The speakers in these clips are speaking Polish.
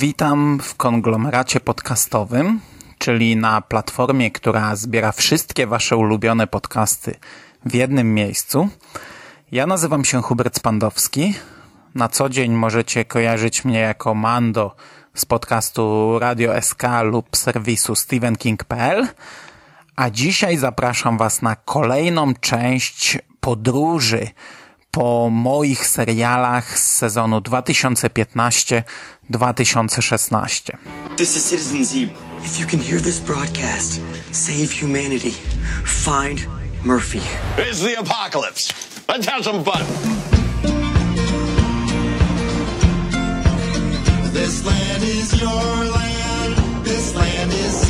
Witam w konglomeracie podcastowym, czyli na platformie, która zbiera wszystkie Wasze ulubione podcasty w jednym miejscu. Ja nazywam się Hubert Spandowski. Na co dzień możecie kojarzyć mnie jako Mando z podcastu Radio SK lub serwisu StephenKing.pl. A dzisiaj zapraszam Was na kolejną część podróży po moich serialach z sezonu 2015-2016. This is Citizen Z. If you can hear this broadcast, save humanity. Find Murphy. It's the apocalypse. Let's have some fun. This land is your land. This land is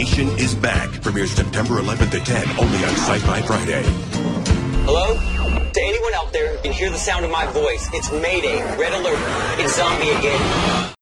Nation is back. Premieres September 11th at 10, only on Sci-Fi Friday. Hello? To anyone out there who can hear the sound of my voice, it's Mayday. Red alert. It's zombie again.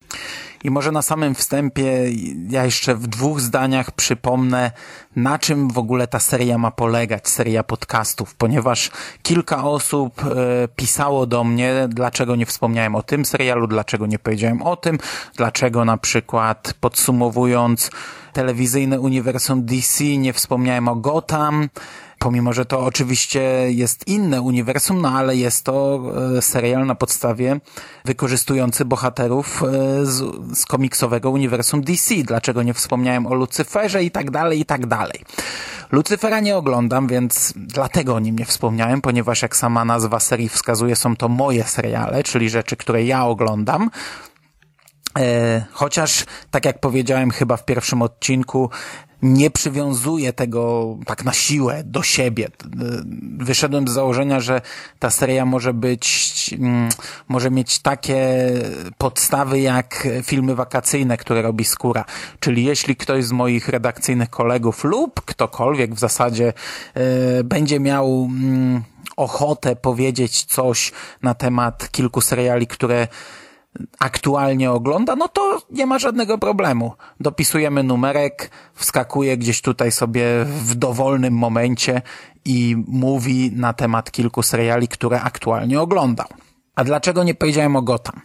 I może na samym wstępie ja jeszcze w dwóch zdaniach przypomnę, na czym w ogóle ta seria ma polegać, seria podcastów, ponieważ kilka osób e, pisało do mnie, dlaczego nie wspomniałem o tym serialu, dlaczego nie powiedziałem o tym, dlaczego na przykład podsumowując telewizyjne uniwersum DC nie wspomniałem o Gotham, Pomimo, że to oczywiście jest inne uniwersum, no ale jest to e, serial na podstawie wykorzystujący bohaterów e, z, z komiksowego uniwersum DC. Dlaczego nie wspomniałem o Lucyferze i tak dalej, i tak dalej. Lucyfera nie oglądam, więc dlatego o nim nie wspomniałem, ponieważ jak sama nazwa serii wskazuje, są to moje seriale, czyli rzeczy, które ja oglądam. E, chociaż, tak jak powiedziałem chyba w pierwszym odcinku, nie przywiązuję tego tak na siłę do siebie. Wyszedłem z założenia, że ta seria może być, może mieć takie podstawy jak filmy wakacyjne, które robi Skóra. Czyli jeśli ktoś z moich redakcyjnych kolegów lub ktokolwiek w zasadzie e, będzie miał ochotę powiedzieć coś na temat kilku seriali, które aktualnie ogląda, no to nie ma żadnego problemu. Dopisujemy numerek, wskakuje gdzieś tutaj sobie w dowolnym momencie i mówi na temat kilku seriali, które aktualnie oglądał. A dlaczego nie powiedziałem o Gotham?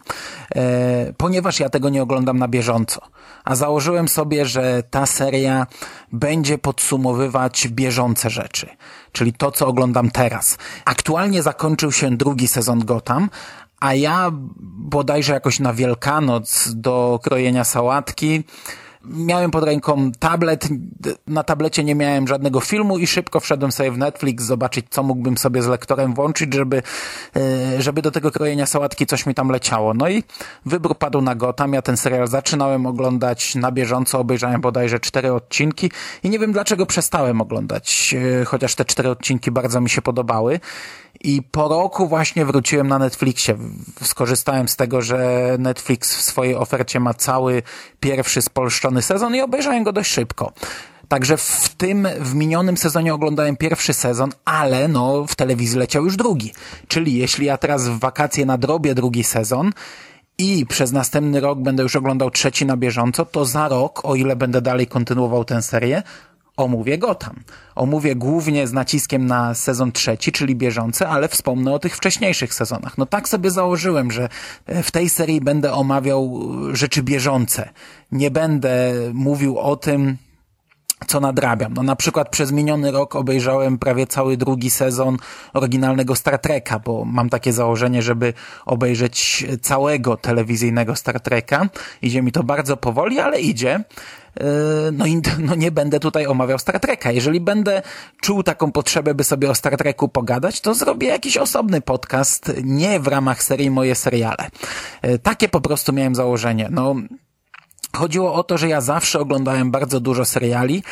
E, ponieważ ja tego nie oglądam na bieżąco. A założyłem sobie, że ta seria będzie podsumowywać bieżące rzeczy. Czyli to, co oglądam teraz. Aktualnie zakończył się drugi sezon Gotham, a ja bodajże jakoś na Wielkanoc do krojenia sałatki miałem pod ręką tablet, na tablecie nie miałem żadnego filmu i szybko wszedłem sobie w Netflix zobaczyć, co mógłbym sobie z lektorem włączyć, żeby, e, żeby do tego krojenia sałatki coś mi tam leciało. No i wybór padł na Gotham. Ja ten serial zaczynałem oglądać na bieżąco, obejrzałem bodajże cztery odcinki i nie wiem dlaczego przestałem oglądać, e, chociaż te cztery odcinki bardzo mi się podobały. I po roku właśnie wróciłem na Netflixie. Skorzystałem z tego, że Netflix w swojej ofercie ma cały pierwszy spolszczony sezon i obejrzałem go dość szybko. Także w tym, w minionym sezonie oglądałem pierwszy sezon, ale no w telewizji leciał już drugi. Czyli jeśli ja teraz w wakacje nadrobię drugi sezon i przez następny rok będę już oglądał trzeci na bieżąco, to za rok, o ile będę dalej kontynuował tę serię, omówię Gotham. Omówię głównie z naciskiem na sezon trzeci, czyli bieżący, ale wspomnę o tych wcześniejszych sezonach. No tak sobie założyłem, że e, w tej serii będę omawiał rzeczy bieżące. Nie będę mówił o tym, co nadrabiam. No na przykład przez miniony rok obejrzałem prawie cały drugi sezon oryginalnego Star Treka, bo mam takie założenie, żeby obejrzeć całego telewizyjnego Star Treka. Idzie mi to bardzo powoli, ale idzie. Yy, No i no nie będę tutaj omawiał Star Treka. Jeżeli będę czuł taką potrzebę, by sobie o Star Treku pogadać, to zrobię jakiś osobny podcast, nie w ramach serii Moje Seriale. Yy, Takie po prostu miałem założenie. No, Chodziło o to, że ja zawsze oglądałem bardzo dużo seriali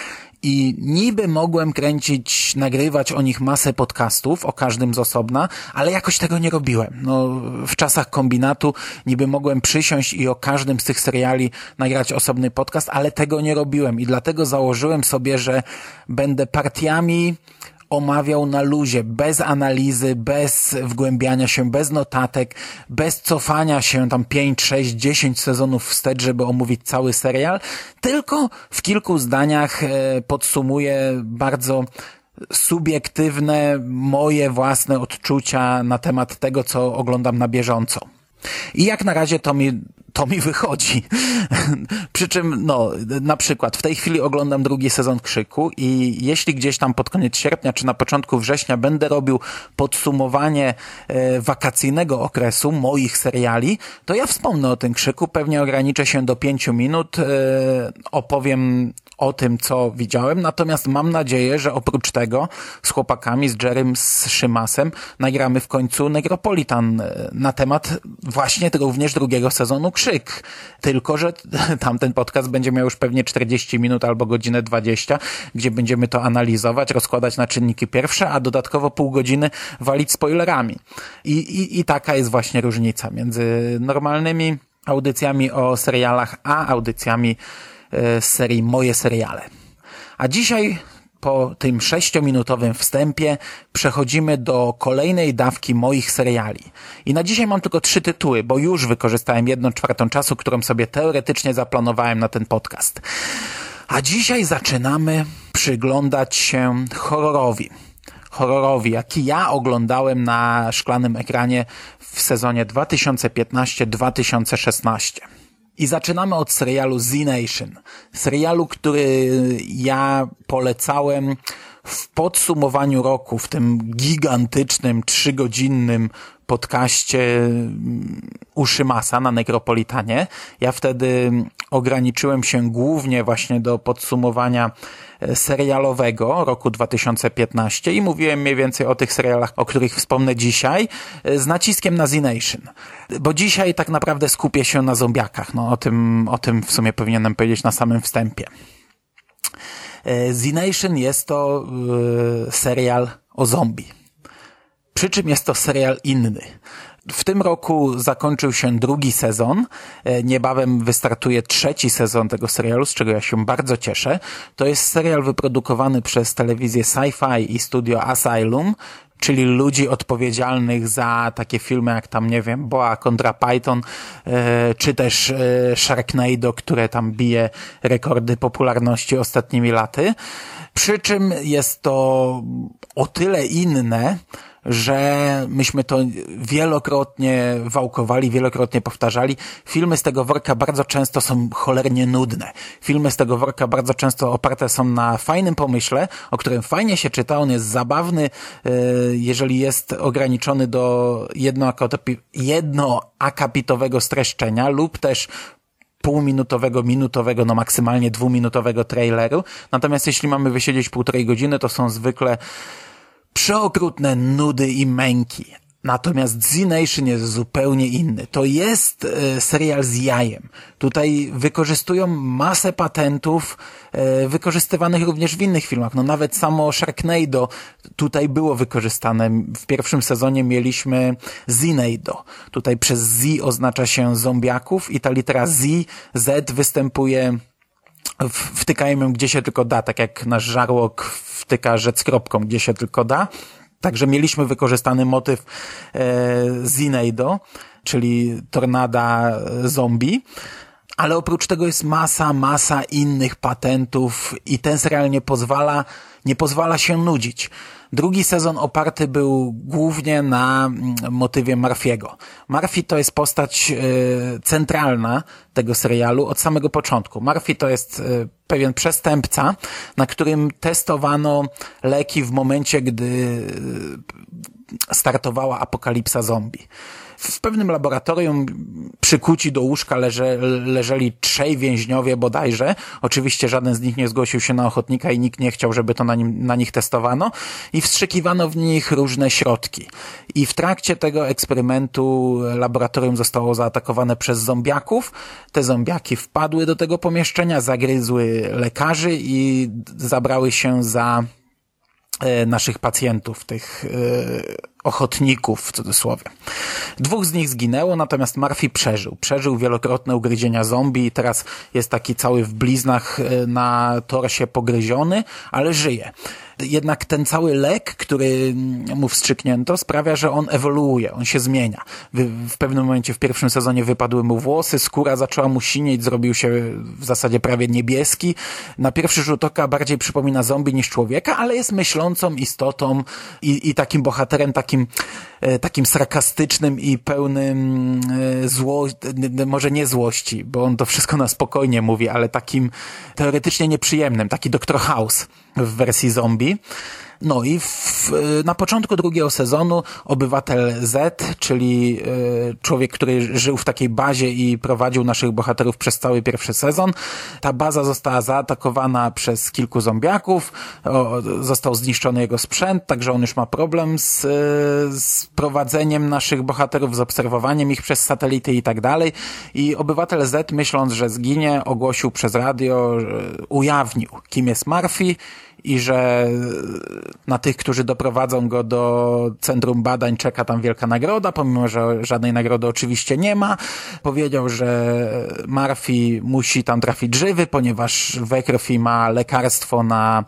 i niby mogłem kręcić, nagrywać o nich masę podcastów, o każdym z osobna, ale jakoś tego nie robiłem. No, w czasach kombinatu niby mogłem przysiąść i o każdym z tych seriali nagrać osobny podcast, ale tego nie robiłem i dlatego założyłem sobie, że będę partiami omawiał na luzie, bez analizy, bez wgłębiania się, bez notatek, bez cofania się tam 5, 6, 10 sezonów wstecz, żeby omówić cały serial, tylko w kilku zdaniach e, podsumuję bardzo subiektywne, moje własne odczucia na temat tego, co oglądam na bieżąco. I jak na razie to mi, to mi wychodzi. Przy czym, no, na przykład w tej chwili oglądam drugi sezon Krzyku i jeśli gdzieś tam pod koniec sierpnia czy na początku września będę robił podsumowanie e, wakacyjnego okresu moich seriali, to ja wspomnę o tym Krzyku, pewnie ograniczę się do pięciu minut, e, opowiem o tym, co widziałem, natomiast mam nadzieję, że oprócz tego z chłopakami, z Jerem, z Szymasem nagramy w końcu Negropolitan e, na temat właśnie również drugiego sezonu Krzyk. Tylko, że tamten podcast będzie miał już pewnie 40 minut albo godzinę 20, gdzie będziemy to analizować, rozkładać na czynniki pierwsze, a dodatkowo pół godziny walić spoilerami. I, i, i taka jest właśnie różnica między normalnymi audycjami o serialach, a audycjami z serii Moje Seriale. A dzisiaj po tym sześciominutowym wstępie przechodzimy do kolejnej dawki moich seriali. I na dzisiaj mam tylko trzy tytuły, bo już wykorzystałem jedną czwartą czasu, którą sobie teoretycznie zaplanowałem na ten podcast. A dzisiaj zaczynamy przyglądać się horrorowi. Horrorowi, jaki ja oglądałem na szklanym ekranie w sezonie 2015-2016. I zaczynamy od serialu Z Nation. Serialu, który ja polecałem w podsumowaniu roku, w tym gigantycznym, trzygodzinnym podcaście mm, u Szymasa na Nekropolitanie. Ja wtedy ograniczyłem się głównie właśnie do podsumowania e, serialowego roku 2015 i mówiłem mniej więcej o tych serialach, o których wspomnę dzisiaj, e, z naciskiem na Z-Nation. Bo dzisiaj tak naprawdę skupię się na zombiakach. No, o tym, o tym w sumie powinienem powiedzieć na samym wstępie. E, Z-Nation jest to serial o zombie. Przy czym jest to serial inny. W tym roku zakończył się drugi sezon. E, Niebawem wystartuje trzeci sezon tego serialu, z czego ja się bardzo cieszę. To jest serial wyprodukowany przez telewizję Sci-Fi i studio Asylum, czyli ludzi odpowiedzialnych za takie filmy jak tam, nie wiem, Boa kontra Python, e, czy też e, Sharknado, które tam bije rekordy popularności ostatnimi laty. Przy czym jest to o tyle inne, że myśmy to wielokrotnie wałkowali, wielokrotnie powtarzali. Filmy z tego worka bardzo często są cholernie nudne. Filmy z tego worka bardzo często oparte są na fajnym pomyśle, o którym fajnie się czyta, on jest zabawny, e, jeżeli jest ograniczony do jednoakapi- jednoakapitowego streszczenia lub też półminutowego, minutowego, no maksymalnie dwuminutowego traileru. Natomiast jeśli mamy wysiedzieć półtorej godziny, to są zwykle przeokrutne nudy i męki. Natomiast Z-Nation jest zupełnie inny. To jest e, serial z jajem. Tutaj wykorzystują masę patentów, e, wykorzystywanych również w innych filmach. No nawet samo Sharknado tutaj było wykorzystane. W pierwszym sezonie mieliśmy Zinado. Tutaj przez Z oznacza się zombiaków i ta litera Z, Z występuje w- wtykają ją gdzie się tylko da, tak jak nasz żarłok wtyka rzec kropką, gdzie się tylko da. Także mieliśmy wykorzystany motyw e, Zineido. czyli tornada zombie. Ale oprócz tego jest masa, masa innych patentów i ten serial nie pozwala, nie pozwala się nudzić. Drugi sezon oparty był głównie na mm, motywie Murphy'ego. Murphy to jest postać y, centralna tego serialu od samego początku. Murphy to jest y, pewien przestępca, na którym testowano leki w momencie, gdy y, startowała apokalipsa zombie. W pewnym laboratorium przykuci do łóżka leże, leżeli trzej więźniowie bodajże. Oczywiście żaden z nich nie zgłosił się na ochotnika i nikt nie chciał, żeby to na, nim, na nich testowano. I wstrzykiwano w nich różne środki. I w trakcie tego eksperymentu laboratorium zostało zaatakowane przez zombiaków. Te zombiaki wpadły do tego pomieszczenia, zagryzły lekarzy i zabrały się za e, naszych pacjentów, tych e, ochotników w cudzysłowie. Dwóch z nich zginęło, natomiast Murphy przeżył. Przeżył wielokrotne ugryzienia zombie i teraz jest taki cały w bliznach e, na torsie pogryziony, ale żyje. Jednak ten cały lek, który mu wstrzyknięto, sprawia, że on ewoluuje, on się zmienia. W, pewnym momencie w pierwszym sezonie wypadły mu włosy, skóra zaczęła mu sinieć, zrobił się w zasadzie prawie niebieski. Na pierwszy rzut oka bardziej przypomina zombie niż człowieka, ale jest myślącą istotą i, i takim bohaterem, takim, e, takim sarkastycznym i pełnym e, zło, może nie złości, bo on to wszystko na spokojnie mówi, ale takim teoretycznie nieprzyjemnym, taki Dr. House w wersji zombie. No i w, na początku drugiego sezonu obywatel Z, czyli y, człowiek, który żył w takiej bazie i prowadził naszych bohaterów przez cały pierwszy sezon. Ta baza została zaatakowana przez kilku zombiaków, został zniszczony jego sprzęt, także on już ma problem z, y, z prowadzeniem naszych bohaterów, z obserwowaniem ich przez satelity i tak dalej. I obywatel Z, myśląc, że zginie, ogłosił przez radio, ujawnił, kim jest Murphy i że na tych, którzy doprowadzą go do centrum badań czeka tam wielka nagroda, pomimo, że żadnej nagrody oczywiście nie ma. Powiedział, że Murphy musi tam trafić żywy, ponieważ we krwi ma lekarstwo na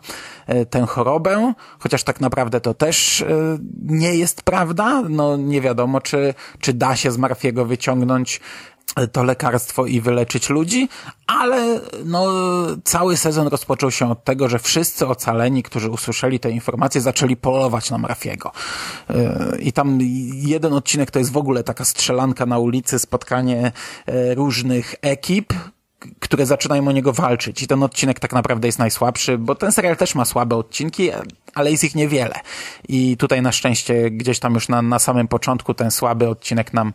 e, tę chorobę, chociaż tak naprawdę to też e, nie jest prawda. No nie wiadomo, czy, czy da się z Murphy'ego wyciągnąć to lekarstwo i wyleczyć ludzi, ale no, cały sezon rozpoczął się od tego, że wszyscy ocaleni, którzy usłyszeli te informacje, zaczęli polować na Murphy'ego. Yy, I tam jeden odcinek to jest w ogóle taka strzelanka na ulicy, spotkanie yy, różnych ekip, które zaczynają o niego walczyć. I ten odcinek tak naprawdę jest najsłabszy, bo ten serial też ma słabe odcinki, ale jest ich niewiele. I tutaj na szczęście gdzieś tam już na, na samym początku ten słaby odcinek nam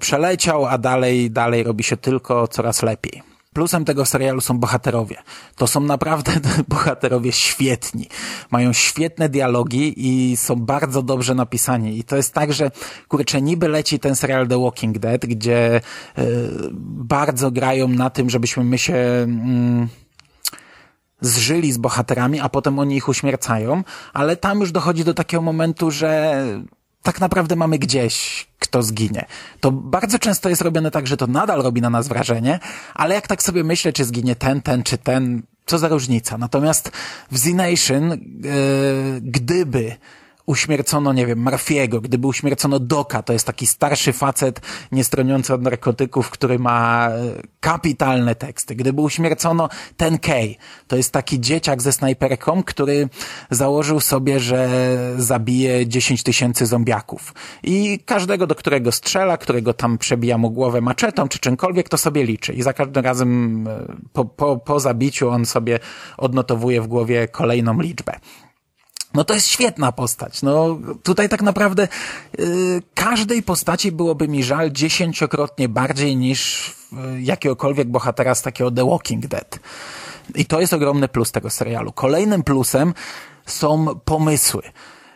przeleciał, a dalej, dalej robi się tylko coraz lepiej. Plusem tego serialu są bohaterowie. To są naprawdę bohaterowie świetni. Mają świetne dialogi i są bardzo dobrze napisani. I to jest tak, że kurczę, niby leci ten serial The Walking Dead, gdzie y, bardzo grają na tym, żebyśmy my się... Mm, zżyli z bohaterami, a potem oni ich uśmiercają, ale tam już dochodzi do takiego momentu, że tak naprawdę mamy gdzieś, kto zginie. To bardzo często jest robione tak, że to nadal robi na nas wrażenie, ale jak tak sobie myślę, czy zginie ten, ten, czy ten, co za różnica. Natomiast w Z-Nation, yy, gdyby uśmiercono, nie wiem, Murphy'ego, gdyby uśmiercono Doka, to jest taki starszy facet niestroniący od narkotyków, który ma e, kapitalne teksty. Gdyby uśmiercono ten Kay, to jest taki dzieciak ze snajperką, który założył sobie, że zabije 10 tysięcy zombiaków. I każdego, do którego strzela, którego tam przebija mu głowę maczetą, czy czymkolwiek, to sobie liczy. I za każdym razem e, po, po, po zabiciu on sobie odnotowuje w głowie kolejną liczbę. No to jest świetna postać. No tutaj tak naprawdę yy, każdej postaci byłoby mi żal dziesięciokrotnie bardziej niż yy, jakiegokolwiek bohatera z takiego The Walking Dead. I to jest ogromny plus tego serialu. Kolejnym plusem są pomysły.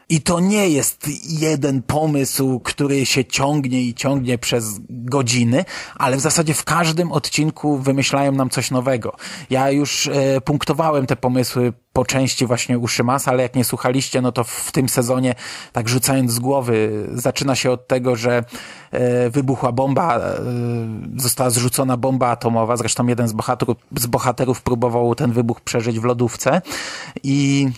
I to nie jest jeden pomysł, który się ciągnie i ciągnie przez godziny, ale w zasadzie w każdym odcinku wymyślają nam coś nowego. Ja już e, punktowałem te pomysły po części właśnie u Szymasa, ale jak nie słuchaliście, no to w tym sezonie, tak rzucając z głowy, zaczyna się od tego, że e, wybuchła bomba, e, została zrzucona bomba atomowa, zresztą jeden z bohaterów, z bohaterów próbował ten wybuch przeżyć w lodówce i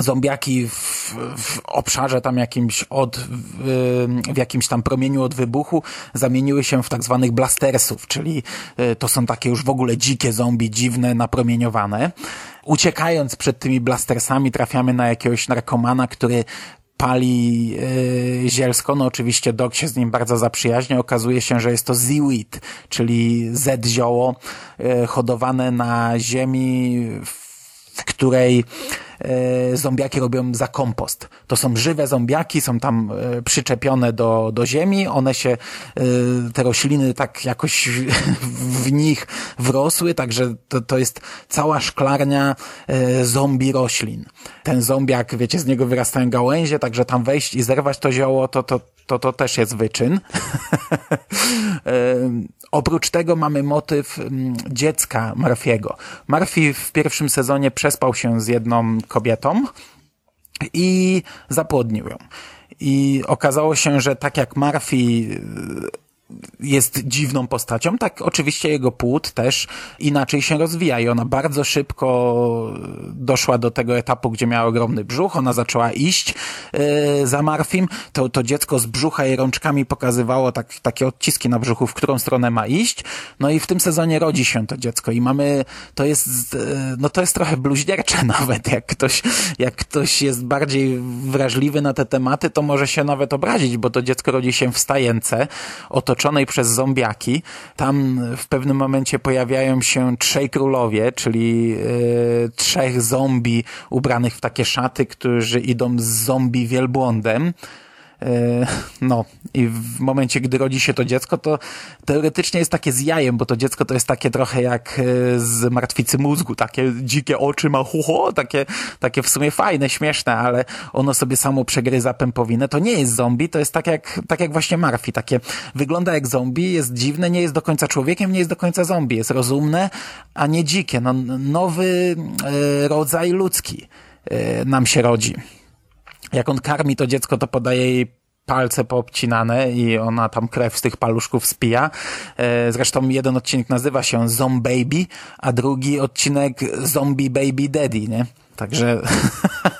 zombiaki w w, obszarze tam jakimś od, w, w jakimś tam promieniu od wybuchu zamieniły się w tak zwanych blastersów, czyli y, to są takie już w ogóle dzikie zombie, dziwne, napromieniowane. Uciekając przed tymi blastersami trafiamy na jakiegoś narkomana, który pali yy, zielsko. No oczywiście Dog się z nim bardzo zaprzyjaźnia. Okazuje się, że jest to ziwit, czyli Z-zioło yy, hodowane na ziemi, w której e, zombiaki robią za kompost. To są żywe zombiaki, są tam e, przyczepione do, do ziemi, one się, e, te rośliny tak jakoś w nich wrosły, także to, to jest cała szklarnia e, zombie roślin. Ten zombiak, wiecie, z niego wyrastają gałęzie, także tam wejść i zerwać to zioło, to, to, to, to też jest wyczyn. E, Oprócz tego mamy motyw mm, dziecka Murphy'ego. Murphy w pierwszym sezonie przespał się z jedną kobietą i zapłodnił ją. I okazało się, że tak jak Murphy jest dziwną postacią, tak oczywiście jego płód też inaczej się rozwija i ona bardzo szybko doszła do tego etapu, gdzie miała ogromny brzuch, ona zaczęła iść yy, za Marfim, to, to dziecko z brzucha jej rączkami pokazywało tak, takie odciski na brzuchu, w którą stronę ma iść, no i w tym sezonie rodzi się to dziecko i mamy, to jest, yy, no to jest trochę bluźniercze nawet, jak ktoś, jak ktoś jest bardziej wrażliwy na te tematy, to może się nawet obrazić, bo to dziecko rodzi się w stajence, otoczone otoczonej przez zombiaki. Tam w pewnym momencie pojawiają się trzej królowie, czyli y, trzech zombie ubranych w takie szaty, którzy idą z zombie wielbłądem. E, no i w momencie, gdy rodzi się to dziecko, to teoretycznie jest takie z jajem, bo to dziecko to jest takie trochę jak e, z martwicy mózgu, takie dzikie oczy ma huho, takie, takie w sumie fajne, śmieszne, ale ono sobie samo przegryza pępowinę. To nie jest zombie, to jest tak jak, tak jak właśnie Marfi, takie wygląda jak zombie, jest dziwne, nie jest do końca człowiekiem, nie jest do końca zombie, jest rozumne, a nie dzikie. No, nowy e, rodzaj ludzki nam się rodzi jak on karmi to dziecko, to podaje jej palce poobcinane i ona tam krew z tych paluszków spija. E, Zresztą jeden odcinek nazywa się Zombaby, a drugi odcinek Zombie Baby Daddy, nie? Także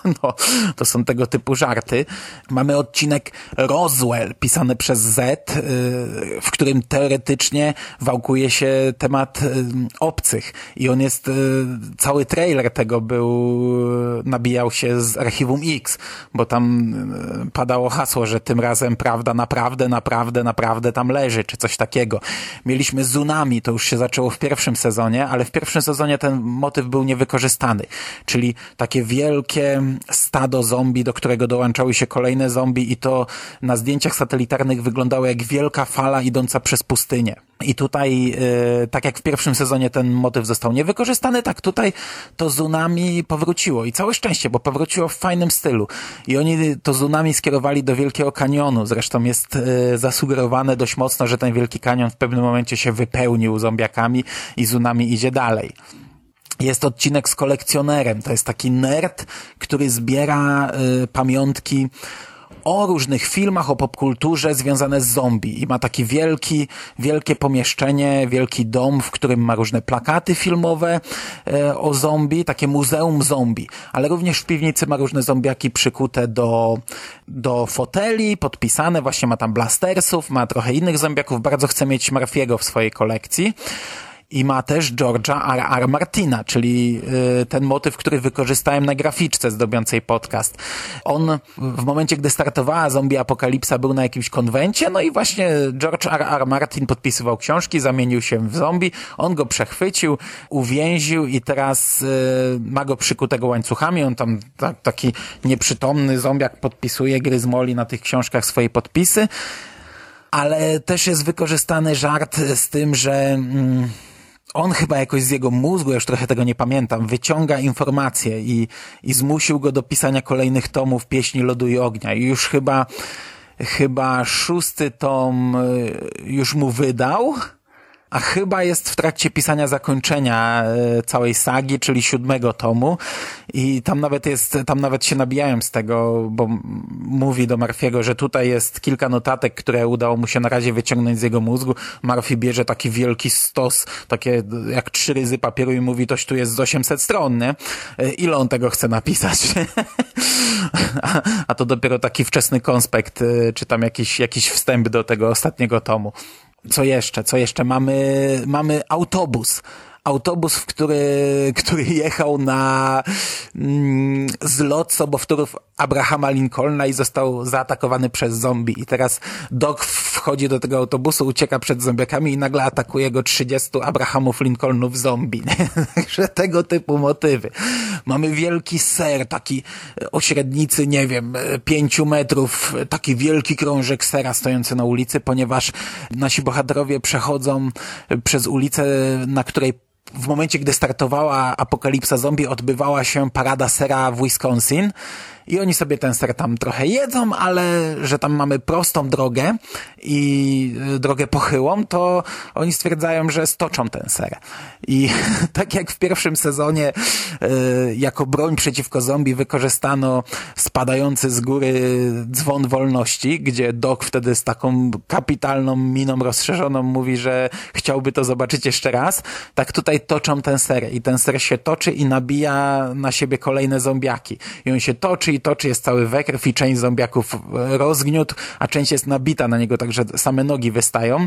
no, to są tego typu żarty. Mamy odcinek Roswell, pisany przez Z, y, w którym teoretycznie wałkuje się temat y, obcych. I on jest, y, cały trailer tego był, nabijał się z archiwum X, bo tam padało hasło, że tym razem prawda naprawdę, naprawdę, naprawdę tam leży, czy coś takiego. Mieliśmy Tsunami, to już się zaczęło w pierwszym sezonie, ale w pierwszym sezonie ten motyw był niewykorzystany. Czyli takie wielkie stado zombie, do którego dołączały się kolejne zombie i to na zdjęciach satelitarnych wyglądało jak wielka fala idąca przez pustynię. I tutaj, yy, tak jak w pierwszym sezonie ten motyw został niewykorzystany, tak tutaj to Tsunami powróciło. I całe szczęście, bo powróciło w fajnym stylu. I oni to Tsunami skierowali do Wielkiego Kanionu. Zresztą jest yy, zasugerowane dość mocno, że ten Wielki Kanion w pewnym momencie się wypełnił zombiakami i Tsunami idzie dalej. Jest odcinek z kolekcjonerem. To jest taki nerd, który zbiera y, pamiątki o różnych filmach, o popkulturze związane z zombie. I ma taki wielki, wielkie pomieszczenie, wielki dom, w którym ma różne plakaty filmowe e, o zombie, takie muzeum zombie. Ale również w piwnicy ma różne zombiaki przykute do, do foteli, podpisane, właśnie ma tam blastersów, ma trochę innych zombiaków. Bardzo chce mieć Murphy'ego w swojej kolekcji i ma też George'a R. R. Martina, czyli y, ten motyw, który wykorzystałem na graficzce zdobiącej podcast. On w momencie, gdy startowała Zombie Apokalipsa był na jakimś konwencie, no i właśnie George R. R. Martin podpisywał książki, zamienił się w zombie, on go przechwycił, uwięził i teraz y, ma go przykutego łańcuchami, on tam ta, taki nieprzytomny zombiak podpisuje gry z Moli na tych książkach swoje podpisy, ale też jest wykorzystany żart z tym, że... Mm, on chyba jakoś z jego mózgu, już trochę tego nie pamiętam, wyciąga informacje i, i zmusił go do pisania kolejnych tomów Pieśni Lodu i Ognia. I już chyba, chyba szósty tom y, już mu wydał, a chyba jest w trakcie pisania zakończenia e, całej sagi, czyli siódmego tomu i tam nawet jest, tam nawet się nabijałem z tego, bo mówi do Marfiego, że tutaj jest kilka notatek, które udało mu się na razie wyciągnąć z jego mózgu. Marfi bierze taki wielki stos, takie jak trzy ryzy papieru i mówi, toś tu jest z 800 stron, nie? E, Ile on tego chce napisać? a, a to dopiero taki wczesny konspekt, e, czy tam jakiś, jakiś wstęp do tego ostatniego tomu. Co jeszcze? Co jeszcze? Mamy, mamy autobus. Autobus, w który, który jechał na mm, zlot sobowtórów Abrahama Lincolna i został zaatakowany przez zombie. I teraz Doc wchodzi do tego autobusu, ucieka przed zombiakami i nagle atakuje go 30 Abrahamów Lincolnów zombie. Także tego typu motywy. Mamy wielki ser, taki o średnicy, nie wiem, pięciu metrów, taki wielki krążek sera stojący na ulicy, ponieważ nasi bohaterowie przechodzą przez ulicę, na której w momencie, gdy startowała apokalipsa zombie, odbywała się parada sera w Wisconsin i oni sobie ten ser tam trochę jedzą, ale że tam mamy prostą drogę i y, drogę pochyłą, to oni stwierdzają, że stoczą ten ser. I tak jak w pierwszym sezonie y, jako broń przeciwko zombie wykorzystano spadający z góry dzwon wolności, gdzie Doc wtedy z taką kapitalną miną rozszerzoną mówi, że chciałby to zobaczyć jeszcze raz, tak tutaj toczą ten ser i ten ser się toczy i nabija na siebie kolejne zombiaki. I on się toczy i toczy, jest cały we krwi, część zombiaków rozgniótł, a część jest nabita na niego, także same nogi wystają.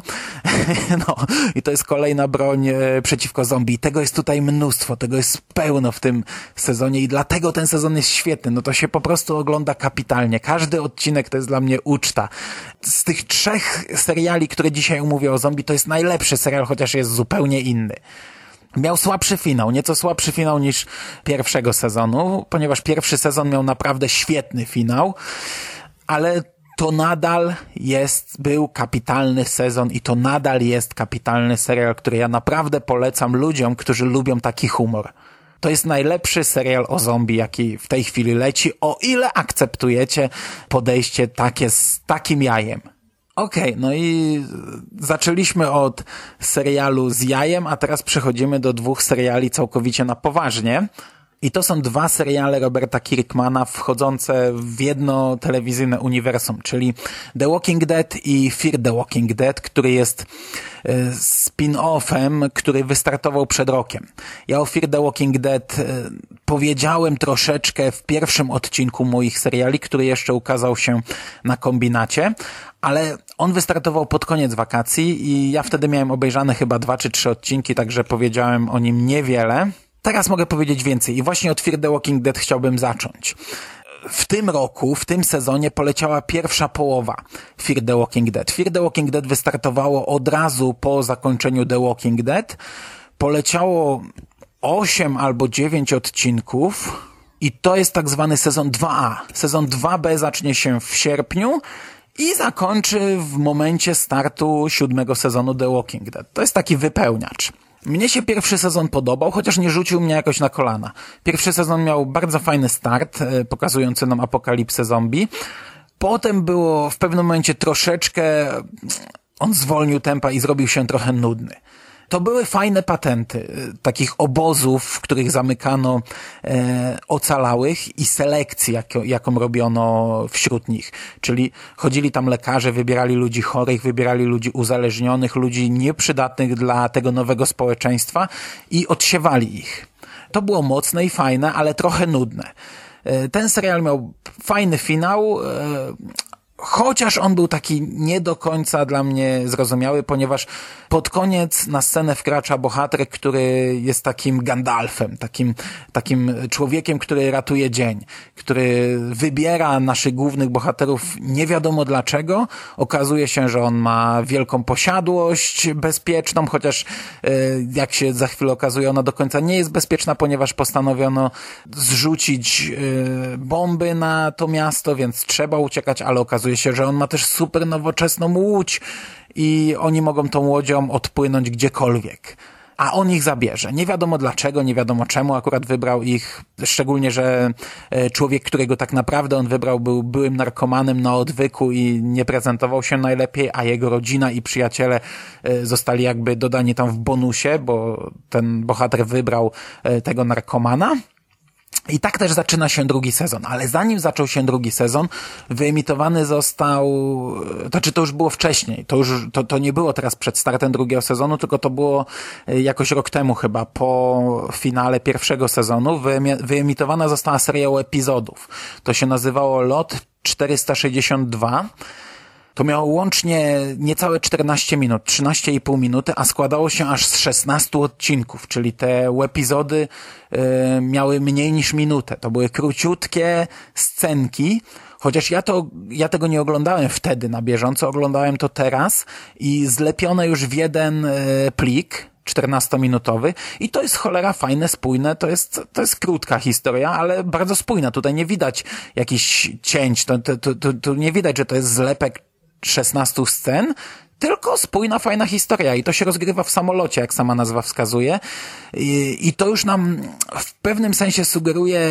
no i to jest kolejna broń e, przeciwko zombie. I tego jest tutaj mnóstwo, tego jest pełno w tym sezonie i dlatego ten sezon jest świetny. No to się po prostu ogląda kapitalnie. Każdy odcinek to jest dla mnie uczta. Z tych trzech seriali, które dzisiaj omówię o zombie, to jest najlepszy serial, chociaż jest zupełnie inny. Miał słabszy finał, nieco słabszy finał niż pierwszego sezonu, ponieważ pierwszy sezon miał naprawdę świetny finał, ale to nadal jest, był kapitalny sezon i to nadal jest kapitalny serial, który ja naprawdę polecam ludziom, którzy lubią taki humor. To jest najlepszy serial o zombie, jaki w tej chwili leci, o ile akceptujecie podejście takie z takim jajem. Okej, no i zaczęliśmy od serialu z jajem, a teraz przechodzimy do dwóch seriali całkowicie na poważnie. I to są dwa seriale Roberta Kirkmana wchodzące w jedno telewizyjne uniwersum, czyli The Walking Dead i Fear the Walking Dead, który jest e, spin-offem, który wystartował przed rokiem. Ja o Fear the Walking Dead e, powiedziałem troszeczkę w pierwszym odcinku moich seriali, który jeszcze ukazał się na kombinacie, ale on wystartował pod koniec wakacji i ja wtedy miałem obejrzane chyba dwa czy trzy odcinki, także powiedziałem o nim niewiele. Teraz mogę powiedzieć więcej i właśnie od Fear the Walking Dead chciałbym zacząć. W tym roku, w tym sezonie poleciała pierwsza połowa Fear the Walking Dead. Fear the Walking Dead wystartowało od razu po zakończeniu The Walking Dead. Poleciało 8 albo 9 odcinków i to jest tak zwany sezon 2A. Sezon 2B zacznie się w sierpniu i zakończy w momencie startu siódmego sezonu The Walking Dead. To jest taki wypełniacz. Mnie się pierwszy sezon podobał, chociaż nie rzucił mnie jakoś na kolana. Pierwszy sezon miał bardzo fajny start, e, pokazujący nam apokalipsę zombie. Potem było w pewnym momencie troszeczkę, on zwolnił tempa i zrobił się trochę nudny. To były fajne patenty e, takich obozów, w których zamykano e, ocalałych i selekcji, jak, jaką robiono wśród nich. Czyli chodzili tam lekarze, wybierali ludzi chorych, wybierali ludzi uzależnionych, ludzi nieprzydatnych dla tego nowego społeczeństwa i odsiewali ich. To było mocne i fajne, ale trochę nudne. E, Ten serial miał fajny finał, e, Chociaż on był taki nie do końca dla mnie zrozumiały, ponieważ pod koniec na scenę wkracza bohater, który jest takim Gandalfem, takim, takim człowiekiem, który ratuje dzień, który wybiera naszych głównych bohaterów nie wiadomo dlaczego. Okazuje się, że on ma wielką posiadłość bezpieczną, chociaż e, jak się za chwilę okazuje, ona do końca nie jest bezpieczna, ponieważ postanowiono zrzucić e, bomby na to miasto, więc trzeba uciekać, ale okazuje się, że on ma też super nowoczesną łódź i oni mogą tą łodzią odpłynąć gdziekolwiek. a on ich zabierze. Nie wiadomo dlaczego, nie wiadomo czemu akurat wybrał ich, szczególnie, że e, człowiek, którego tak naprawdę on wybrał, był byłym narkomanem na odwyku i nie prezentował się najlepiej, a jego rodzina i przyjaciele e, zostali jakby dodani tam w bonusie, bo ten bohater wybrał e, tego narkomana. I tak też zaczyna się drugi sezon, ale zanim zaczął się drugi sezon, wyemitowany został, to czy to już było wcześniej, to już, to, to nie było teraz przed startem drugiego sezonu, tylko to było e, jakoś rok temu chyba, po finale pierwszego sezonu, wyemi- wyemitowana została seria epizodów. To się nazywało LOT 462. To miało łącznie niecałe 14 minut, 13,5 minuty, a składało się aż z 16 odcinków, czyli te epizody y, miały mniej niż minutę. To były króciutkie scenki, chociaż ja, to, ja tego nie oglądałem wtedy na bieżąco, oglądałem to teraz i zlepione już w jeden y, plik, 14-minutowy i to jest cholera fajne, spójne, to jest, to jest krótka historia, ale bardzo spójna. Tutaj nie widać jakichś cięć, to, to, to, to, to nie widać, że to jest zlepek 16 scen, tylko spójna, fajna historia. I to się rozgrywa w samolocie, jak sama nazwa wskazuje. I, i to już nam w pewnym sensie sugeruje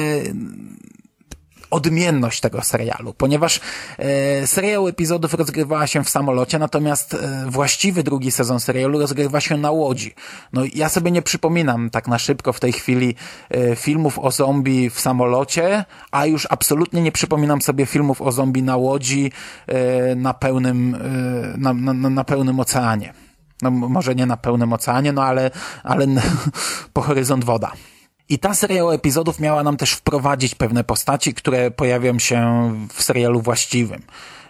odmienność tego serialu, ponieważ e, serial epizodów rozgrywała się w samolocie, natomiast e, właściwy drugi sezon serialu rozgrywa się na łodzi. No ja sobie nie przypominam tak na szybko w tej chwili e, filmów o zombie w samolocie, a już absolutnie nie przypominam sobie filmów o zombie na łodzi e, na pełnym, e, na, na, na pełnym oceanie. No może nie na pełnym oceanie, no ale, ale po horyzont woda. I ta seria epizodów miała nam też wprowadzić pewne postaci, które pojawią się w serialu właściwym.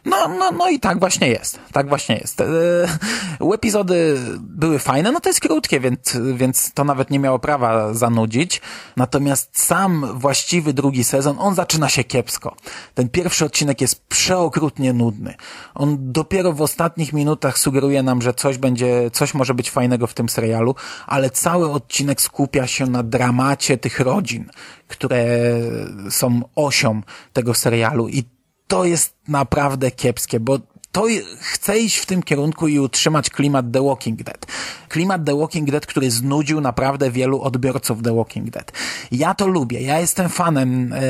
No, no, no i tak właśnie jest. Tak właśnie jest. Eee, epizody były fajne, no to jest krótkie, więc, więc to nawet nie miało prawa zanudzić. Natomiast sam właściwy drugi sezon, on zaczyna się kiepsko. Ten pierwszy odcinek jest przeokrutnie nudny. On dopiero w ostatnich minutach sugeruje nam, że coś będzie, coś może być fajnego w tym serialu, ale cały odcinek skupia się na dramacie tych rodzin, które są osią tego serialu i to jest naprawdę kiepskie, bo to chce iść w tym kierunku i utrzymać klimat The Walking Dead. Klimat The Walking Dead, który znudził naprawdę wielu odbiorców The Walking Dead. Ja to lubię. Ja jestem fanem e,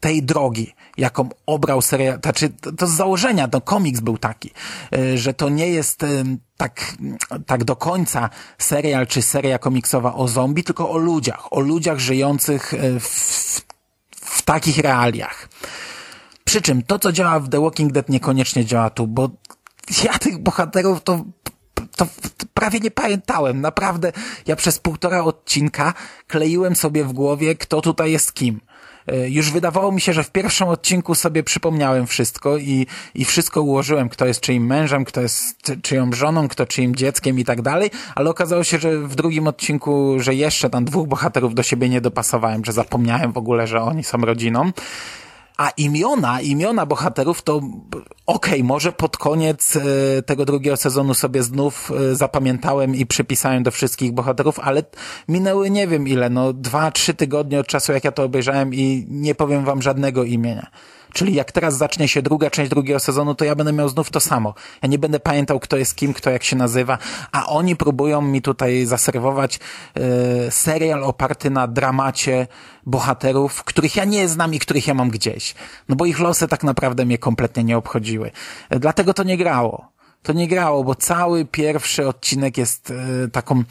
tej drogi, jaką obrał serial. Znaczy, to, to z założenia, to komiks był taki, e, że to nie jest e, tak, tak do końca serial czy seria komiksowa o zombie, tylko o ludziach. O ludziach żyjących e, w, w takich realiach. Przy czym to, co działa w The Walking Dead, niekoniecznie działa tu, bo ja tych bohaterów to, to prawie nie pamiętałem. Naprawdę, ja przez półtora odcinka kleiłem sobie w głowie, kto tutaj jest kim. E, Już wydawało mi się, że w pierwszym odcinku sobie przypomniałem wszystko i, i wszystko ułożyłem, kto jest czyim mężem, kto jest czy- czyją żoną, kto czyim dzieckiem i tak dalej, ale okazało się, że w drugim odcinku, że jeszcze tam dwóch bohaterów do siebie nie dopasowałem, że zapomniałem w ogóle, że oni są rodziną. A imiona, imiona bohaterów to okej, może pod koniec e, tego drugiego sezonu sobie znów e, zapamiętałem i przypisałem do wszystkich bohaterów, ale minęły nie wiem ile, no dwa, trzy tygodnie od czasu jak ja to obejrzałem i nie powiem wam żadnego imienia. Czyli jak teraz zacznie się druga część drugiego sezonu, to ja będę miał znów to samo. Ja nie będę pamiętał, kto jest kim, kto jak się nazywa, a oni próbują mi tutaj zaserwować e, serial oparty na dramacie bohaterów, których ja nie znam i których ja mam gdzieś. No bo ich losy tak naprawdę mnie kompletnie nie obchodziły. E, dlatego to nie grało to nie grało, bo cały pierwszy odcinek jest e, taką e,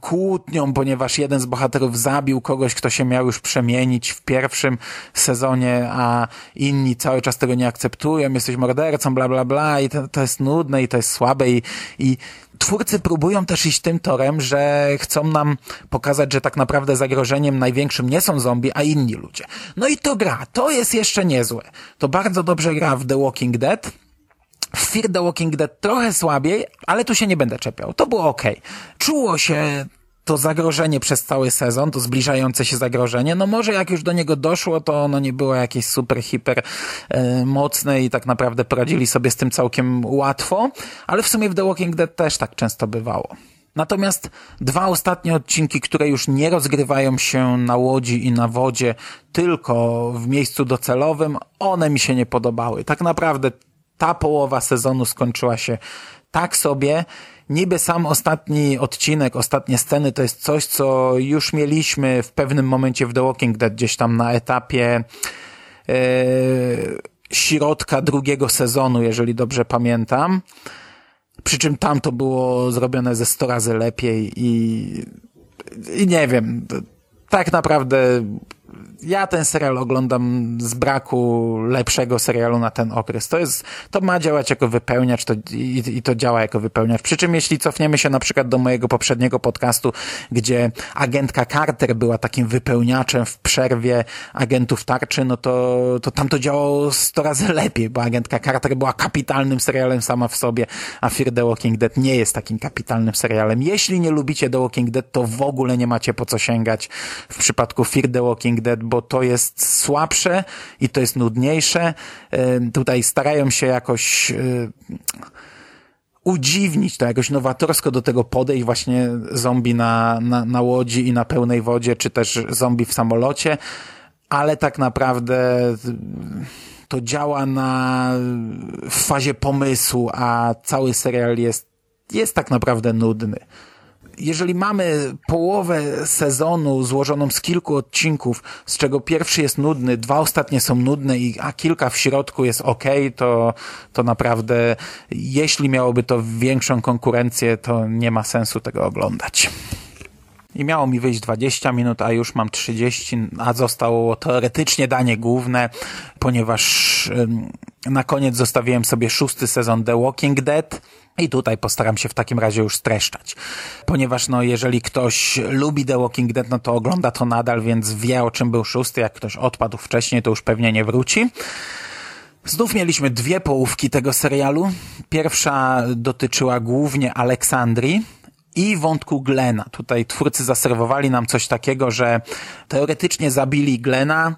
kłótnią, ponieważ jeden z bohaterów zabił kogoś, kto się miał już przemienić w pierwszym sezonie, a inni cały czas tego nie akceptują, jesteś mordercą, bla, bla, bla. I to, to jest nudne i to jest słabe. I, i twórcy próbują też iść tym torem, że chcą nam pokazać, że tak naprawdę zagrożeniem największym nie są zombie, a inni ludzie. No i to gra, to jest jeszcze niezłe. To bardzo dobrze gra w The Walking Dead, Fear the Walking Dead trochę słabiej, ale tu się nie będę czepiał. To było ok. Czuło się to zagrożenie przez cały sezon, to zbliżające się zagrożenie. No może jak już do niego doszło, to ono nie było jakieś super, hiper e, mocne i tak naprawdę poradzili sobie z tym całkiem łatwo, ale w sumie w The Walking Dead też tak często bywało. Natomiast dwa ostatnie odcinki, które już nie rozgrywają się na łodzi i na wodzie, tylko w miejscu docelowym, one mi się nie podobały. Tak naprawdę ta połowa sezonu skończyła się tak sobie. Niby sam ostatni odcinek, ostatnie sceny to jest coś, co już mieliśmy w pewnym momencie w The Walking Dead, gdzieś tam na etapie e, środka drugiego sezonu, jeżeli dobrze pamiętam. Przy czym tam to było zrobione ze 100 razy lepiej i, i nie wiem, tak naprawdę ja ten serial oglądam z braku lepszego serialu na ten okres. To jest, to ma działać jako wypełniacz to, i, i to działa jako wypełniacz. Przy czym jeśli cofniemy się na przykład do mojego poprzedniego podcastu, gdzie agentka Carter była takim wypełniaczem w przerwie agentów tarczy, no to, to tam to działało 100 razy lepiej, bo agentka Carter była kapitalnym serialem sama w sobie, a Fear the Walking Dead nie jest takim kapitalnym serialem. Jeśli nie lubicie The Walking Dead, to w ogóle nie macie po co sięgać w przypadku Fear the Walking Dead, bo to jest słabsze i to jest nudniejsze. E, Tutaj starają się jakoś e, udziwnić to, jakoś nowatorsko do tego podejść, właśnie zombie na, na, na łodzi i na pełnej wodzie, czy też zombie w samolocie, ale tak naprawdę to działa na w fazie pomysłu, a cały serial jest, jest tak naprawdę nudny jeżeli mamy połowę sezonu złożoną z kilku odcinków, z czego pierwszy jest nudny, dwa ostatnie są nudne, i, a kilka w środku jest ok, to, to naprawdę, jeśli miałoby to większą konkurencję, to nie ma sensu tego oglądać. I miało mi wyjść 20 minut, a już mam 30, a zostało teoretycznie danie główne, ponieważ na koniec zostawiłem sobie szósty sezon The Walking Dead. I tutaj postaram się w takim razie już streszczać. Ponieważ no, jeżeli ktoś lubi The Walking Dead, no to ogląda to nadal, więc wie o czym był szósty. Jak ktoś odpadł wcześniej, to już pewnie nie wróci. Znów mieliśmy dwie połówki tego serialu. Pierwsza dotyczyła głównie Aleksandrii, i wątku Glena. Tutaj twórcy zaserwowali nam coś takiego, że teoretycznie zabili Glena,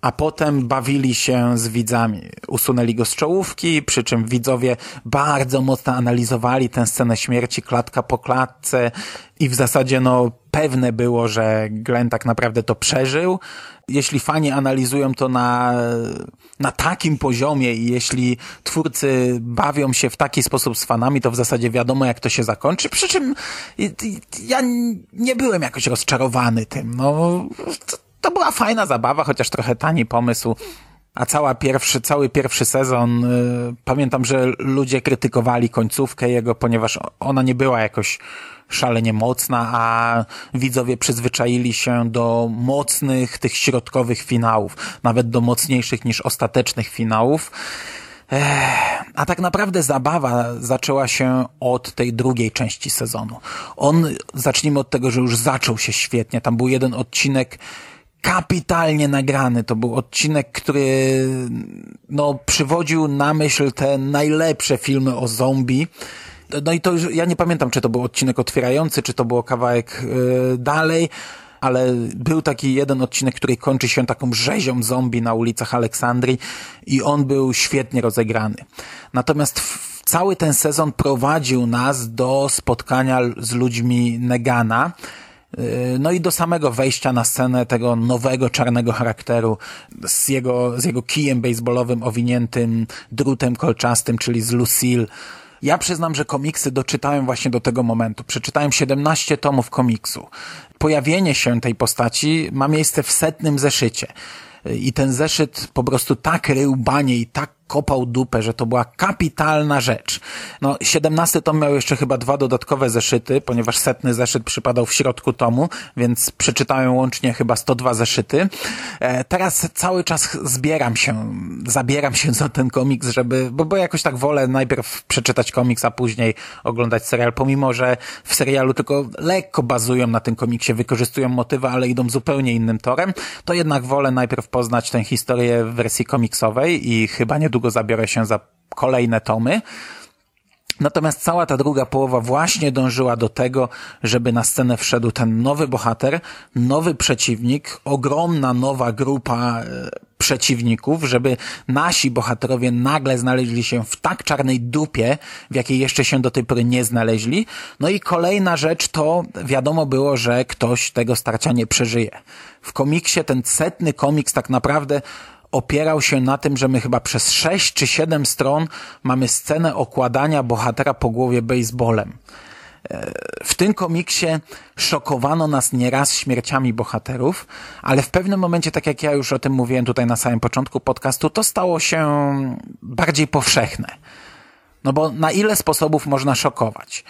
a potem bawili się z widzami. Usunęli go z czołówki, przy czym widzowie bardzo mocno analizowali tę scenę śmierci klatka po klatce i w zasadzie no pewne było, że Glenn tak naprawdę to przeżył. Jeśli fani analizują to na, na takim poziomie i jeśli twórcy bawią się w taki sposób z fanami, to w zasadzie wiadomo, jak to się zakończy. Przy czym ja nie byłem jakoś rozczarowany tym. No, to, to była fajna zabawa, chociaż trochę tani pomysł. A cała pierwszy, cały pierwszy sezon, y, pamiętam, że ludzie krytykowali końcówkę jego, ponieważ ona nie była jakoś szalenie mocna, a widzowie przyzwyczaili się do mocnych, tych środkowych finałów, nawet do mocniejszych niż ostatecznych finałów. Ech, a tak naprawdę zabawa zaczęła się od tej drugiej części sezonu. On, zacznijmy od tego, że już zaczął się świetnie. Tam był jeden odcinek, kapitalnie nagrany. To był odcinek, który no, przywodził na myśl te najlepsze filmy o zombie. No i to już, ja nie pamiętam, czy to był odcinek otwierający, czy to było kawałek yy, dalej, ale był taki jeden odcinek, który kończy się taką rzezią zombie na ulicach Aleksandrii i on był świetnie rozegrany. Natomiast cały ten sezon prowadził nas do spotkania z ludźmi Negana, no i do samego wejścia na scenę tego nowego czarnego charakteru z jego, z jego kijem baseballowym owiniętym drutem kolczastym, czyli z Lucille. Ja przyznam, że komiksy doczytałem właśnie do tego momentu. Przeczytałem 17 tomów komiksu. Pojawienie się tej postaci ma miejsce w setnym zeszycie. I ten zeszyt po prostu tak rył banie i tak kopał dupę, że to była kapitalna rzecz. No, 17 tom miał jeszcze chyba dwa dodatkowe zeszyty, ponieważ setny zeszyt przypadał w środku tomu, więc przeczytałem łącznie chyba 102 zeszyty. E, teraz cały czas zbieram się, zabieram się za ten komiks, żeby, bo, bo jakoś tak wolę najpierw przeczytać komiks, a później oglądać serial, pomimo, że w serialu tylko lekko bazują na tym komiksie, wykorzystują motywy, ale idą zupełnie innym torem, to jednak wolę najpierw poznać tę historię w wersji komiksowej i chyba nie niedługo zabiorę się za kolejne tomy. Natomiast cała ta druga połowa właśnie dążyła do tego, żeby na scenę wszedł ten nowy bohater, nowy przeciwnik, ogromna nowa grupa e, przeciwników, żeby nasi bohaterowie nagle znaleźli się w tak czarnej dupie, w jakiej jeszcze się do tej pory nie znaleźli. No i kolejna rzecz to wiadomo było, że ktoś tego starcia nie przeżyje. W komiksie ten setny komiks tak naprawdę opierał się na tym, że my chyba przez sześć czy siedem stron mamy scenę okładania bohatera po głowie baseballem. E, W tym komiksie szokowano nas nieraz śmierciami bohaterów, ale w pewnym momencie, tak jak ja już o tym mówiłem tutaj na samym początku podcastu, to stało się bardziej powszechne. No bo na ile sposobów można szokować?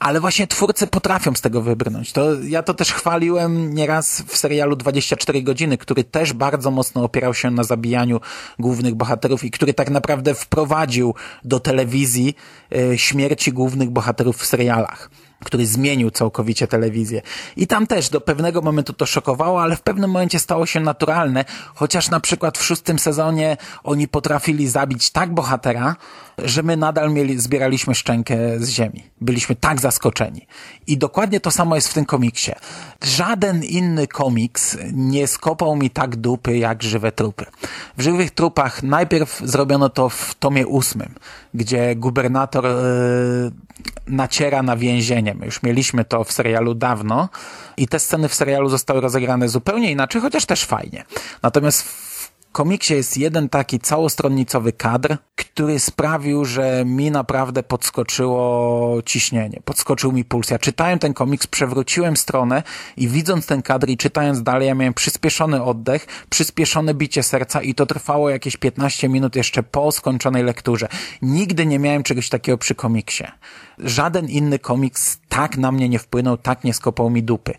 Ale właśnie twórcy potrafią z tego wybrnąć. To, ja to też chwaliłem nieraz w serialu 24 godziny, który też bardzo mocno opierał się na zabijaniu głównych bohaterów i który tak naprawdę wprowadził do telewizji e, śmierci głównych bohaterów w serialach który zmienił całkowicie telewizję. I tam też do pewnego momentu to szokowało, ale w pewnym momencie stało się naturalne, chociaż na przykład w szóstym sezonie oni potrafili zabić tak bohatera, że my nadal mieli, zbieraliśmy szczękę z ziemi. Byliśmy tak zaskoczeni. I dokładnie to samo jest w tym komiksie. Żaden inny komiks nie skopał mi tak dupy jak Żywe Trupy. W Żywych Trupach najpierw zrobiono to w tomie ósmym, gdzie gubernator yy, naciera na więzienie. Już mieliśmy to w serialu dawno i te sceny w serialu zostały rozegrane zupełnie inaczej, chociaż też fajnie. Natomiast w komiksie jest jeden taki całostronnicowy kadr, który sprawił, że mi naprawdę podskoczyło ciśnienie, podskoczył mi puls. Ja czytałem ten komiks, przewróciłem stronę i widząc ten kadr i czytając dalej, ja miałem przyspieszony oddech, przyspieszone bicie serca i to trwało jakieś 15 minut jeszcze po skończonej lekturze. Nigdy nie miałem czegoś takiego przy komiksie. Żaden inny komiks tak na mnie nie wpłynął, tak nie skopał mi dupy.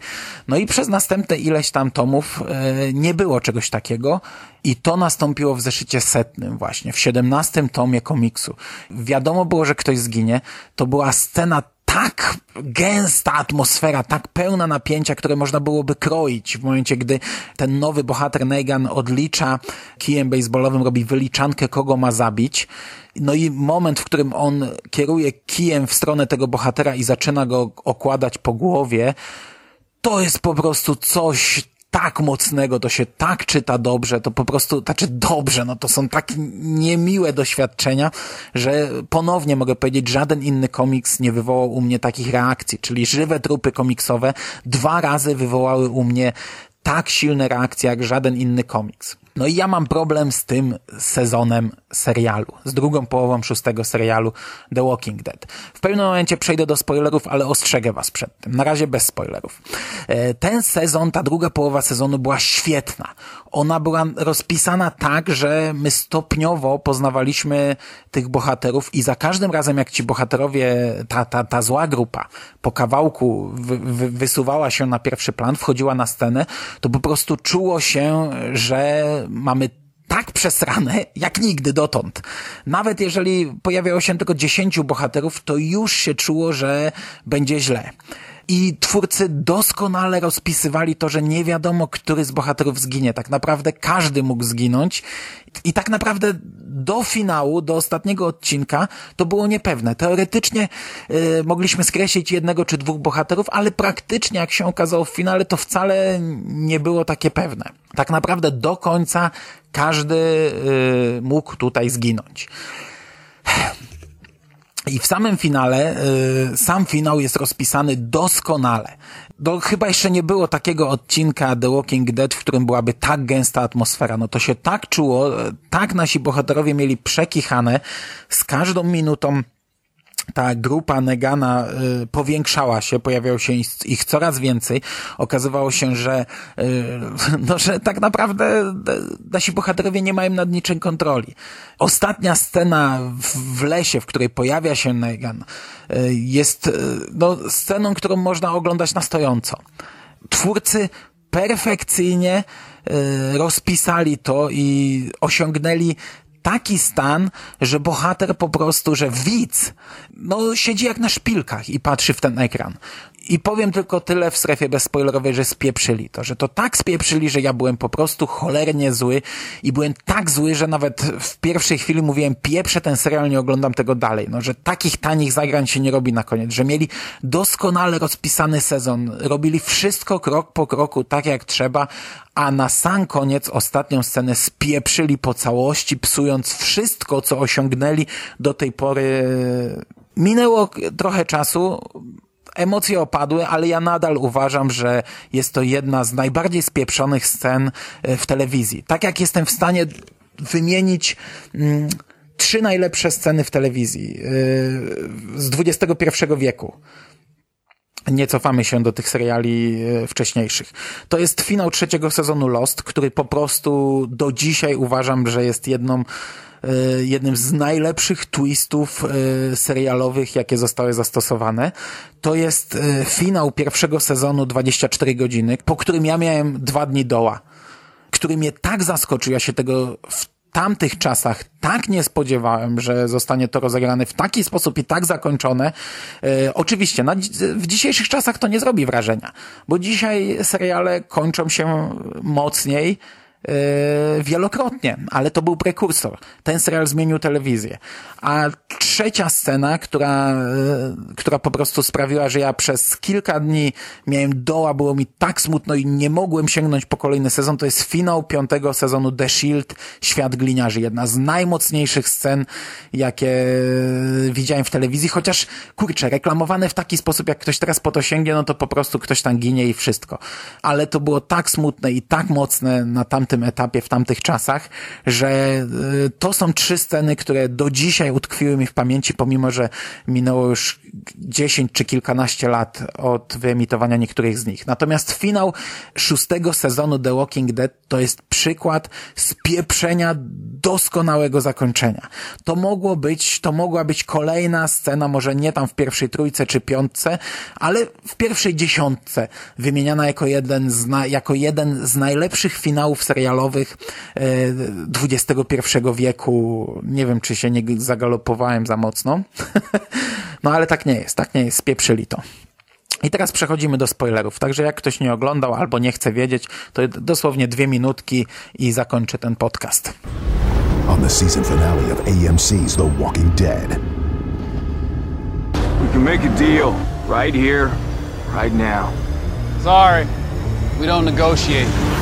No i przez następne ileś tam tomów e, nie było czegoś takiego i to nastąpiło w zeszycie setnym właśnie, w 17 tomie komiksu. Wiadomo było, że ktoś zginie. To była scena tak gęsta atmosfera, tak pełna napięcia, które można byłoby kroić w momencie, gdy ten nowy bohater Negan odlicza kijem baseballowym, robi wyliczankę, kogo ma zabić. No i moment, w którym on kieruje kijem w stronę tego bohatera i zaczyna go okładać po głowie, to jest po prostu coś tak mocnego, to się tak czyta dobrze, to po prostu, znaczy dobrze, no to są tak niemiłe doświadczenia, że ponownie mogę powiedzieć, żaden inny komiks nie wywołał u mnie takich reakcji, czyli żywe trupy komiksowe dwa razy wywołały u mnie tak silne reakcje jak żaden inny komiks. No i ja mam problem z tym sezonem serialu, z drugą połową szóstego serialu The Walking Dead. W pewnym momencie przejdę do spoilerów, ale ostrzegę was przed tym. Na razie bez spoilerów. E, Ten sezon, ta druga połowa sezonu była świetna. Ona była rozpisana tak, że my stopniowo poznawaliśmy tych bohaterów i za każdym razem, jak ci bohaterowie, ta, ta, ta zła grupa po kawałku wy, wy, wysuwała się na pierwszy plan, wchodziła na scenę, to po prostu czuło się, że mamy tak przesrane, jak nigdy dotąd. Nawet jeżeli pojawiało się tylko dziesięciu bohaterów, to już się czuło, że będzie źle. I twórcy doskonale rozpisywali to, że nie wiadomo, który z bohaterów zginie. Tak naprawdę każdy mógł zginąć. I tak naprawdę do finału, do ostatniego odcinka, to było niepewne. Teoretycznie y, mogliśmy skreślić jednego czy dwóch bohaterów, ale praktycznie, jak się okazało w finale, to wcale nie było takie pewne. Tak naprawdę do końca każdy y, mógł tutaj zginąć. I w samym finale, y, sam finał jest rozpisany doskonale. Do, chyba jeszcze nie było takiego odcinka The Walking Dead, w którym byłaby tak gęsta atmosfera. No to się tak czuło, y, tak nasi bohaterowie mieli przekichane z każdą minutą ta grupa Negana y, powiększała się, pojawiało się ich, coraz więcej. Okazywało się, że, y, no, że tak naprawdę y, nasi bohaterowie nie mają nad niczym kontroli. Ostatnia scena w, lesie, w której pojawia się Negan, jest no, sceną, którą można oglądać na stojąco. Twórcy perfekcyjnie rozpisali to i osiągnęli taki stan, że bohater po prostu, że widz, no siedzi jak na szpilkach i patrzy w ten ekran. I powiem tylko tyle w strefie bezspoilerowej, że spieprzyli to, że to tak spieprzyli, że ja byłem po prostu cholernie zły i byłem tak zły, że nawet w pierwszej chwili mówiłem, pieprzę ten serial, nie oglądam tego dalej. No, że takich tanich zagrań się nie robi na koniec, że mieli doskonale rozpisany sezon, robili wszystko krok po kroku tak jak trzeba, a na sam koniec ostatnią scenę spieprzyli po całości, psując wszystko, co osiągnęli do tej pory. Minęło trochę czasu, emocje opadły, ale ja nadal uważam, że jest to jedna z najbardziej spieprzonych scen e, w telewizji. Tak jak jestem w stanie wymienić mm, trzy najlepsze sceny w telewizji yy, z XXI wieku. Nie cofamy się do tych seriali e, wcześniejszych. To jest finał trzeciego sezonu Lost, który po prostu do dzisiaj uważam, że jest jedną e, jednym z najlepszych twistów e, serialowych, jakie zostały zastosowane. To jest finał pierwszego sezonu 24 godziny, po którym ja miałem dwa dni doła, który mnie tak zaskoczył, ja się tego w tamtych czasach tak nie spodziewałem, że zostanie to rozegrane w taki sposób i tak zakończone. E, oczywiście na, w dzisiejszych czasach to nie zrobi wrażenia, bo dzisiaj seriale kończą się mocniej, wielokrotnie, ale to był prekursor. Ten serial zmienił telewizję. A trzecia scena, która, e, która po prostu sprawiła, że ja przez kilka dni miałem doła, było mi tak smutno i nie mogłem sięgnąć po kolejny sezon, to jest finał piątego sezonu The Shield, Świat Gliniarzy. Jedna z najmocniejszych scen, jakie widziałem w telewizji, chociaż, kurczę, reklamowane w taki sposób, jak ktoś teraz po to sięgnie, no to po prostu ktoś tam ginie i wszystko. Ale to było tak smutne i tak mocne na tamtym etapie, w tamtych czasach, że y, to są trzy sceny, które do dzisiaj utkwiły mi w pamięci, pomimo, że minęło już 10 czy kilkanaście lat od wyemitowania niektórych z nich. Natomiast finał szóstego sezonu The Walking Dead to jest przykład spieprzenia doskonałego zakończenia. To mogło być, to mogła być kolejna scena, może nie tam w pierwszej trójce czy piątce, ale w pierwszej dziesiątce, wymieniana jako jeden z, na, jako jeden z najlepszych finałów serialowych e, XXI wieku. Nie wiem, czy się nie zagalopowałem za mocno. no ale tak nie jest, tak nie jest, spieprzyli to. I teraz przechodzimy do spoilerów. Także jak ktoś nie oglądał albo nie chce wiedzieć, to dosłownie dwie minutki i zakończę ten podcast. On the season finale of AMC's The Walking Dead, We can make a deal right here, right now. Sorry, we don't negotiate.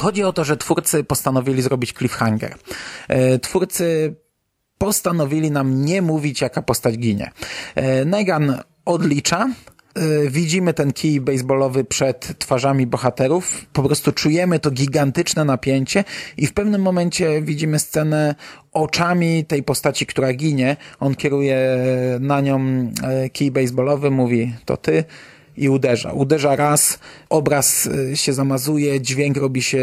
Chodzi o to, że twórcy postanowili zrobić cliffhanger. E, Twórcy postanowili nam nie mówić, jaka postać ginie. E, Negan odlicza, e, widzimy ten kij baseballowy przed twarzami bohaterów, po prostu czujemy to gigantyczne napięcie i w pewnym momencie widzimy scenę oczami tej postaci, która ginie. On kieruje na nią kij baseballowy, mówi to ty i uderza. Uderza raz, obraz y, się zamazuje, dźwięk robi się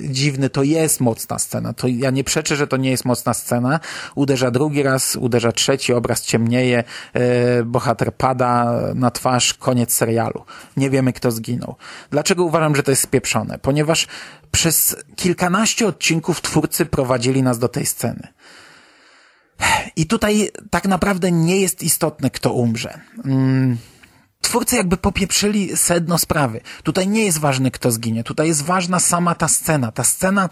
dziwny. To jest mocna scena. To ja nie przeczę, że to nie jest mocna scena. Uderza drugi raz, uderza trzeci, obraz ciemnieje, e, bohater pada na twarz, koniec serialu. Nie wiemy, kto zginął. Dlaczego uważam, że to jest spieprzone? Ponieważ przez kilkanaście odcinków twórcy prowadzili nas do tej sceny. I tutaj tak naprawdę nie jest istotne, kto umrze. Mm twórcy jakby popieprzyli sedno sprawy. Tutaj nie jest ważny, kto zginie. Tutaj jest ważna sama ta scena. Ta scena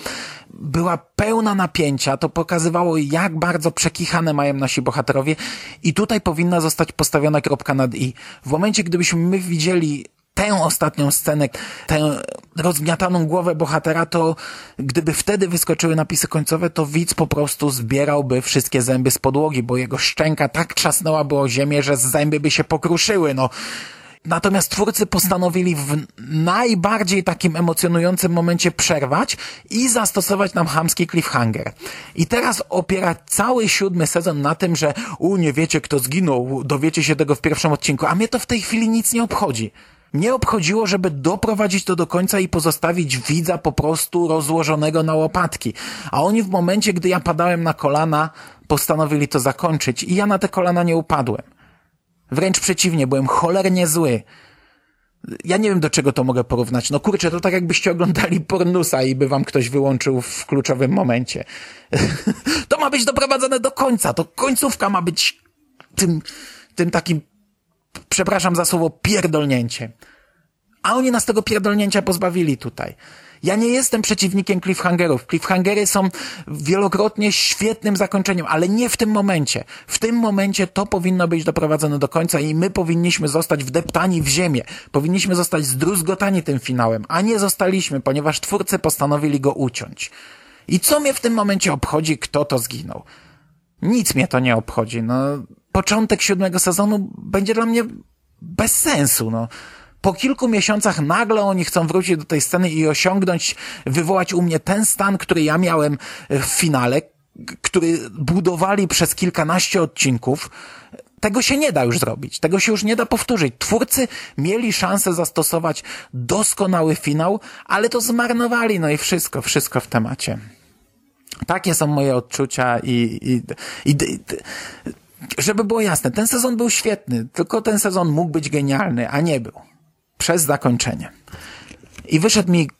była pełna napięcia. To pokazywało, jak bardzo przekichane mają nasi bohaterowie. I tutaj powinna zostać postawiona kropka nad i. W momencie, gdybyśmy my widzieli tę ostatnią scenę, tę rozgniataną głowę bohatera, to gdyby wtedy wyskoczyły napisy końcowe, to widz po prostu zbierałby wszystkie zęby z podłogi, bo jego szczęka tak trzasnęłaby o ziemię, że zęby by się pokruszyły, no. Natomiast twórcy postanowili w najbardziej takim emocjonującym momencie przerwać i zastosować nam hamski cliffhanger. I teraz opierać cały siódmy sezon na tym, że u, nie wiecie kto zginął, dowiecie się tego w pierwszym odcinku, a mnie to w tej chwili nic nie obchodzi. Mnie obchodziło, żeby doprowadzić to do końca i pozostawić widza po prostu rozłożonego na łopatki. A oni w momencie, gdy ja padałem na kolana, postanowili to zakończyć i ja na te kolana nie upadłem. Wręcz przeciwnie, byłem cholernie zły. Ja nie wiem, do czego to mogę porównać. No kurczę, to tak jakbyście oglądali pornusa i by wam ktoś wyłączył w kluczowym momencie. to ma być doprowadzone do końca. To końcówka ma być tym, tym takim przepraszam za słowo, pierdolnięcie. A oni nas tego pierdolnięcia pozbawili tutaj. Ja nie jestem przeciwnikiem cliffhangerów. Cliffhangery są wielokrotnie świetnym zakończeniem, ale nie w tym momencie. W tym momencie to powinno być doprowadzone do końca i my powinniśmy zostać wdeptani w ziemię. Powinniśmy zostać zdruzgotani tym finałem, a nie zostaliśmy, ponieważ twórcy postanowili go uciąć. I co mnie w tym momencie obchodzi, kto to zginął? Nic mnie to nie obchodzi. No, początek siódmego sezonu będzie dla mnie bez sensu. No. Po kilku miesiącach nagle oni chcą wrócić do tej sceny i osiągnąć, wywołać u mnie ten stan, który ja miałem w finale, który budowali przez kilkanaście odcinków. Tego się nie da już zrobić. Tego się już nie da powtórzyć. Twórcy mieli szansę zastosować doskonały finał, ale to zmarnowali. No i wszystko, wszystko w temacie. Takie są moje odczucia i, i, i, i żeby było jasne, ten sezon był świetny, tylko ten sezon mógł być genialny, a nie był. Przez zakończenie. I wyszedł mi,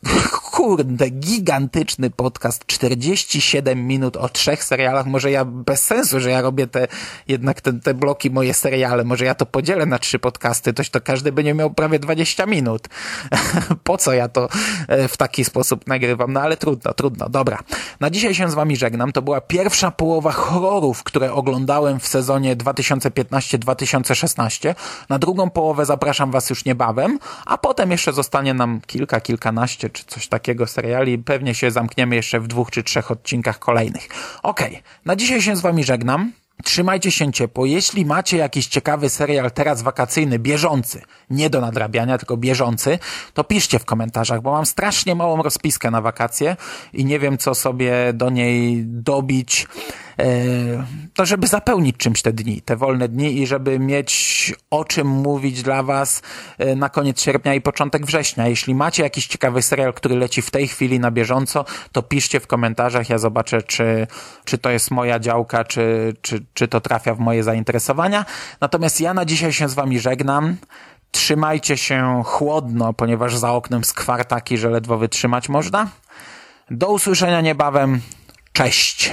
kurde, gigantyczny podcast, 47 minut o trzech serialach. Może ja bez sensu, że ja robię te, jednak te, te bloki, moje seriale. Może ja to podzielę na trzy podcasty, toś to każdy będzie miał prawie 20 minut. po co ja to e, w taki sposób nagrywam? No ale trudno, trudno. Dobra. Na dzisiaj się z wami żegnam. To była pierwsza połowa horrorów, które oglądałem w sezonie 2015-2016. Na drugą połowę zapraszam was już niebawem, a potem jeszcze zostanie nam kilka, kilkanaście czy coś takiego seriali. Pewnie się zamkniemy jeszcze w dwóch czy trzech odcinkach kolejnych. Okej, na dzisiaj się z wami żegnam. Trzymajcie się ciepło. Jeśli macie jakiś ciekawy serial teraz wakacyjny, bieżący, nie do nadrabiania, tylko bieżący, to piszcie w komentarzach, bo mam strasznie małą rozpiskę na wakacje i nie wiem, co sobie do niej dobić, to żeby zapełnić czymś te dni, te wolne dni i żeby mieć o czym mówić dla was e, na koniec sierpnia i początek września. Jeśli macie jakiś ciekawy serial, który leci w tej chwili na bieżąco, to piszcie w komentarzach, ja zobaczę, czy, czy to jest moja działka, czy, czy, czy to trafia w moje zainteresowania. Natomiast ja na dzisiaj się z wami żegnam. Trzymajcie się chłodno, ponieważ za oknem skwar taki, że ledwo wytrzymać można. Do usłyszenia niebawem. Cześć!